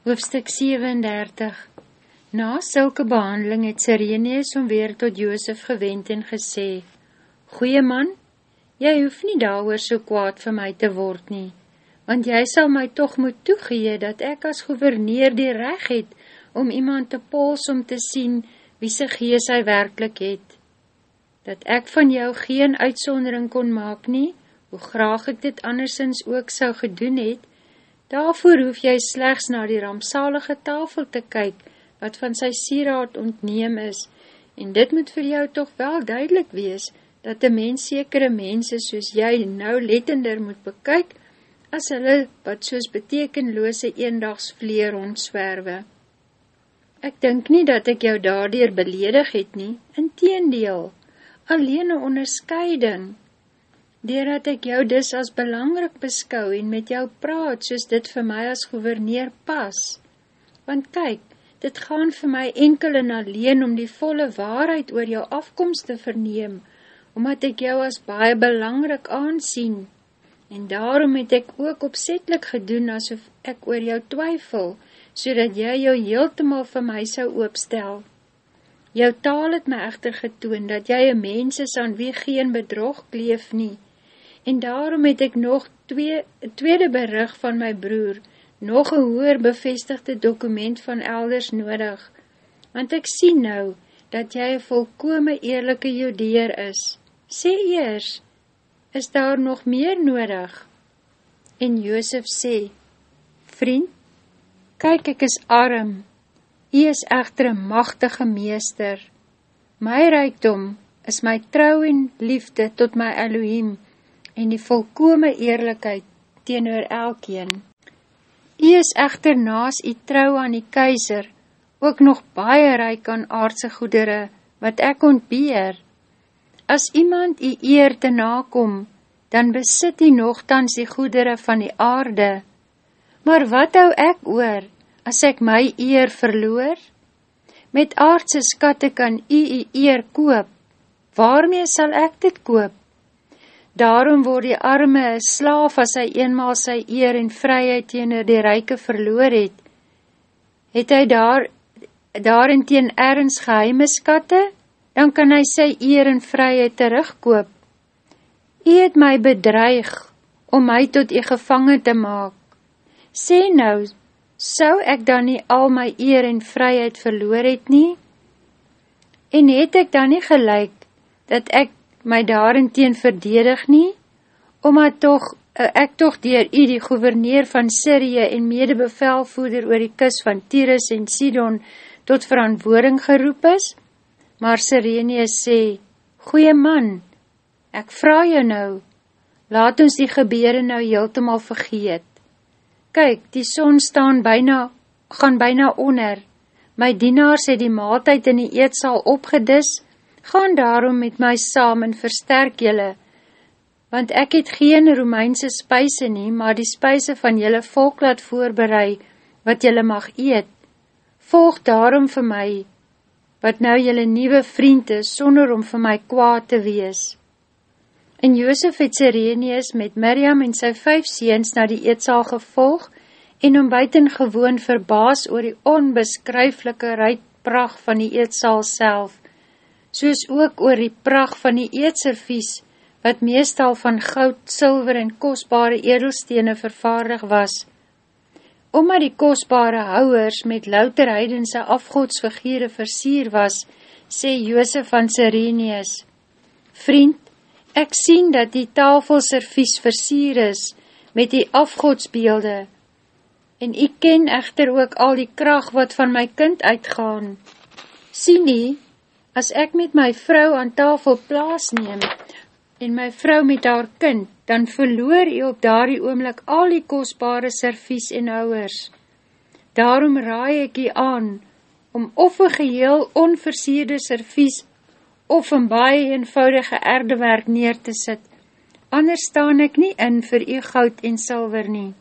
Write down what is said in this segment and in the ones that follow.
Hoofstuk 37 Na sulke behandeling het Sireneus om weer tot Joosef gewend en gesê, Goeie man, jy hoef nie daar so kwaad vir my te word nie, want jy sal my toch moet toegee dat ek as gouverneur die reg het om iemand te pols om te sien wie sy gees hy werkelijk het. Dat ek van jou geen uitsondering kon maak nie, hoe graag ek dit andersins ook sou gedoen het, Daarvoor hoef jy slechts na die rampsalige tafel te kyk, wat van sy sieraad ontneem is, en dit moet vir jou toch wel duidelik wees, dat die mens sekere mense soos jy nou lettender moet bekyk, as hulle wat soos betekenloose eendags vleer ontswerwe. Ek dink nie dat ek jou daardier beledig het nie, in teendeel, alleen een onderscheiding, Deerdat ek jou dus as belangrik beskou en met jou praat, soos dit vir my as gouverneur pas. Want kyk, dit gaan vir my enkel en alleen om die volle waarheid oor jou afkomst te verneem, omdat ek jou as baie belangrik aansien. En daarom het ek ook opzetlik gedoen asof ek oor jou twyfel, so dat jy jou heeltemal vir my sou oopstel. Jou taal het my echter getoon, dat jy een mens is aan wie geen bedrog kleef nie, en daarom het ek nog twee, tweede berig van my broer, nog een hoer bevestigde dokument van elders nodig, want ek sien nou, dat jy een volkome eerlijke jodeer is. Sê eers, is daar nog meer nodig? En Joosef sê, Vriend, kyk ek is arm, jy is echter een machtige meester. My reikdom is my trouw en liefde tot my Elohim, en die volkome eerlijkheid teenoor elkeen. Ie is echter naas die trouw aan die keizer, ook nog baie reik aan aardse goedere, wat ek ontbeer. As iemand die eer te nakom, dan besit die nogthans die goedere van die aarde. Maar wat hou ek oor, as ek my eer verloor? Met aardse skatte kan u die eer koop, waarmee sal ek dit koop? Daarom word die arme een slaaf as hy eenmaal sy eer en vryheid teenoor die reike verloor het. Het hy daar, daarin teen ergens geheime skatte, dan kan hy sy eer en vryheid terugkoop. Hy het my bedreig om my tot die gevangen te maak. Sê nou, sou ek dan nie al my eer en vryheid verloor het nie? En het ek dan nie gelijk, dat ek my daarin teen verdedig nie, omdat toch, uh, ek toch dier u die gouverneur van Syrië en medebevelvoeder oor die kus van Tyrus en Sidon tot verantwoording geroep is, maar Sirenius sê, Goeie man, ek vraag jou nou, laat ons die gebede nou heeltemaal vergeet. Kyk, die son staan byna, gaan byna onder, my dienaars het die maaltijd in die eedsal opgedis, gaan daarom met my saam en versterk jylle, want ek het geen Romeinse spuise nie, maar die spuise van jylle volk laat voorbereid, wat jylle mag eet. Volg daarom vir my, wat nou jylle nieuwe vriend is, sonder om vir my kwaad te wees. En Joosef het Sireneus met Miriam en sy vijf seens na die eetsaal gevolg, en om buitengewoon verbaas oor die onbeskryflike ruitpracht van die eetsaal self, soos ook oor die pracht van die eetservies, wat meestal van goud, silver en kostbare edelstene vervaardig was. Omdat die kostbare houwers met louter heidense afgodsfigure versier was, sê Joosef van Sireneus, Vriend, ek sien dat die tafelservies versier is met die afgodsbeelde, en ek ken echter ook al die kracht wat van my kind uitgaan. Sien nie, As ek met my vrou aan tafel plaas neem, en my vrou met haar kind, dan verloor jy op daardie oomlik al die kostbare servies en houwers. Daarom raai ek jy aan, om of een geheel onversierde servies, of een baie eenvoudige erdewerk neer te sit, anders staan ek nie in vir jy goud en silver nie.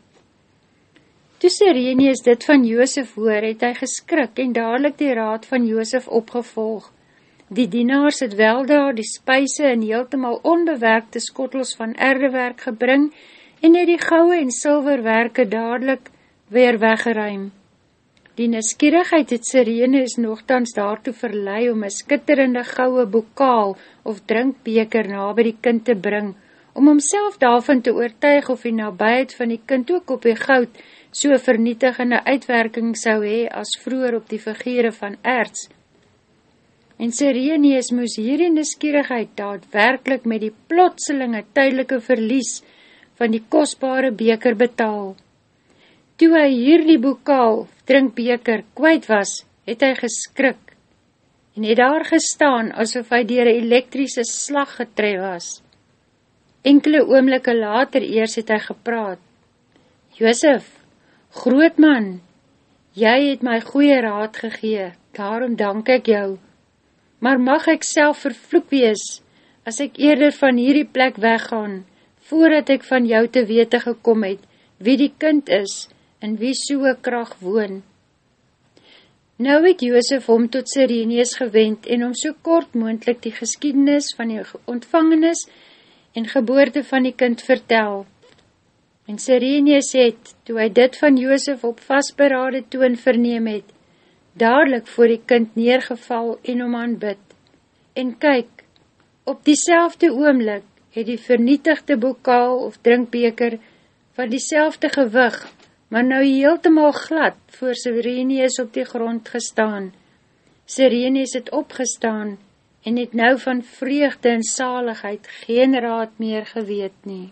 Toe Sirenius dit van Joosef hoor, het hy geskrik en dadelijk die raad van Joosef opgevolg, Die dienaars het wel daar die spuise en heeltemal onbewerkte skottels van erdewerk gebring en het die gouwe en silverwerke dadelijk weer weggeruim. Die neskierigheid het Sirenes nogthans daartoe verlei om een skitterende gouwe bokaal of drinkbeker na by die kind te bring, om homself daarvan te oortuig of die nabijheid van die kind ook op die goud so vernietigende uitwerking sou hee as vroeger op die figure van erts. En Sirenes moes hierdie neskierigheid daadwerkelijk met die plotselinge tydelike verlies van die kostbare beker betaal. Toe hy hierdie bokaal, drinkbeker, kwijt was, het hy geskrik en het daar gestaan asof hy dier een elektrische slag getref was. Enkele oomlikke later eers het hy gepraat. Joosef, grootman, jy het my goeie raad gegee, daarom dank ek jou. Maar mag ek self vervloek wees, as ek eerder van hierdie plek weggaan, voordat ek van jou te wete gekom het, wie die kind is, in wie soe kracht woon. Nou het Joosef hom tot Sireneus gewend en om so kort moendlik die geskiednis van die ontvangenis en geboorte van die kind vertel. En Sireneus het, toe hy dit van Joosef op vastberade toon verneem het, dadelijk voor die kind neergeval en om aanbid. En kyk, op diezelfde oomlik het die vernietigde bokaal of drinkbeker van diezelfde gewig maar nou heeltemaal glad voor Sirenius op die grond gestaan. Sirenius het opgestaan en het nou van vreugde en saligheid geen raad meer geweet nie.